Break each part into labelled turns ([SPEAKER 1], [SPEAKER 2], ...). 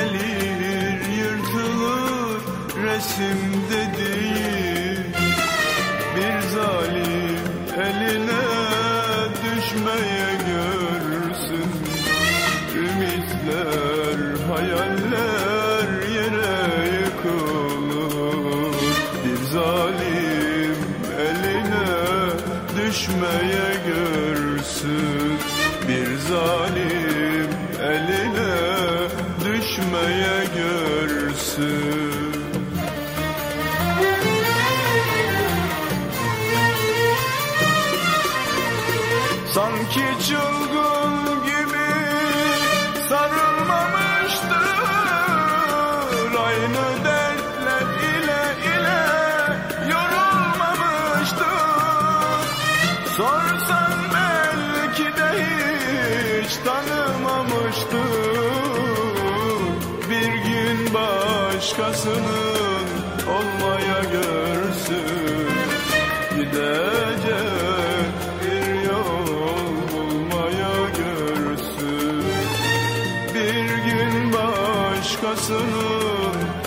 [SPEAKER 1] gelir yırtılır resim dediği bir zalim eline düşmeye görsün. Ümitler hayaller yere yıkılır. Bir zalim eline düşmeye görsün. Bir zalim eline düşmeye görsün. Sanki çılgın gibi sarılmamıştır. Aynı dertler ile ile yorulmamıştır. Sorsan belki de hiç tanımamıştır başkasının olmaya görsün. Gidecek bir yol bulmaya görsün. Bir gün başkasının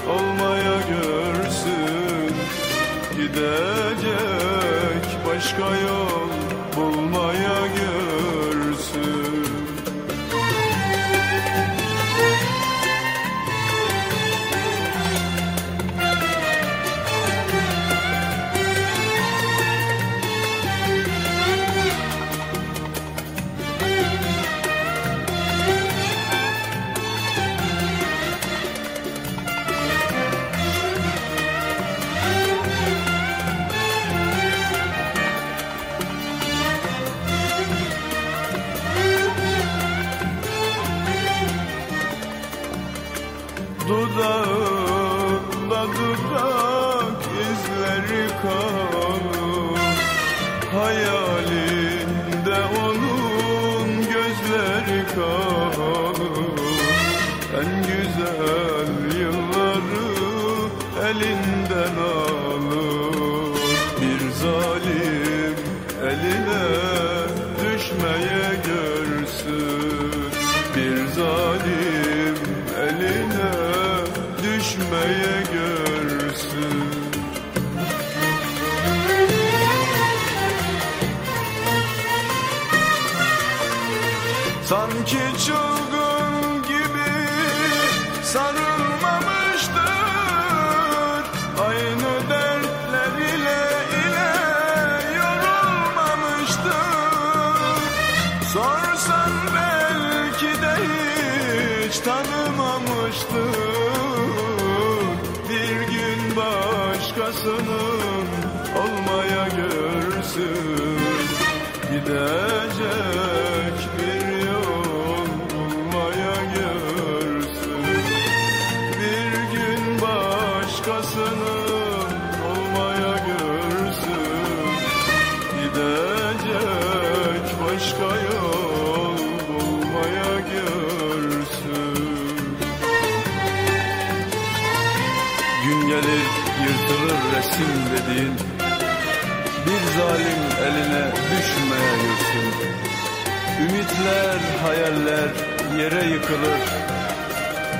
[SPEAKER 1] olmaya görsün. Gidecek başka yol Dudağında dudak izleri kalır. Hayalinde onun gözleri kalır. En güzel yılları elinden alır düşmeye görsün. Sanki çılgın gibi sarılmamıştır. Aynı dertler ile ile yorulmamıştır. Sorsan belki de hiç tanımamıştır Gidecek bir yol bulmaya görsün Bir gün başkasının olmaya görsün Gidecek başka yol bulmaya görsün Gün gelir yırtılır resim dediğin Bir zalim eline düşmeye görsün Ümitler, hayaller yere yıkılır.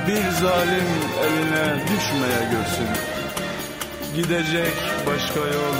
[SPEAKER 1] Bir zalim eline düşmeye görsün Gidecek başka yol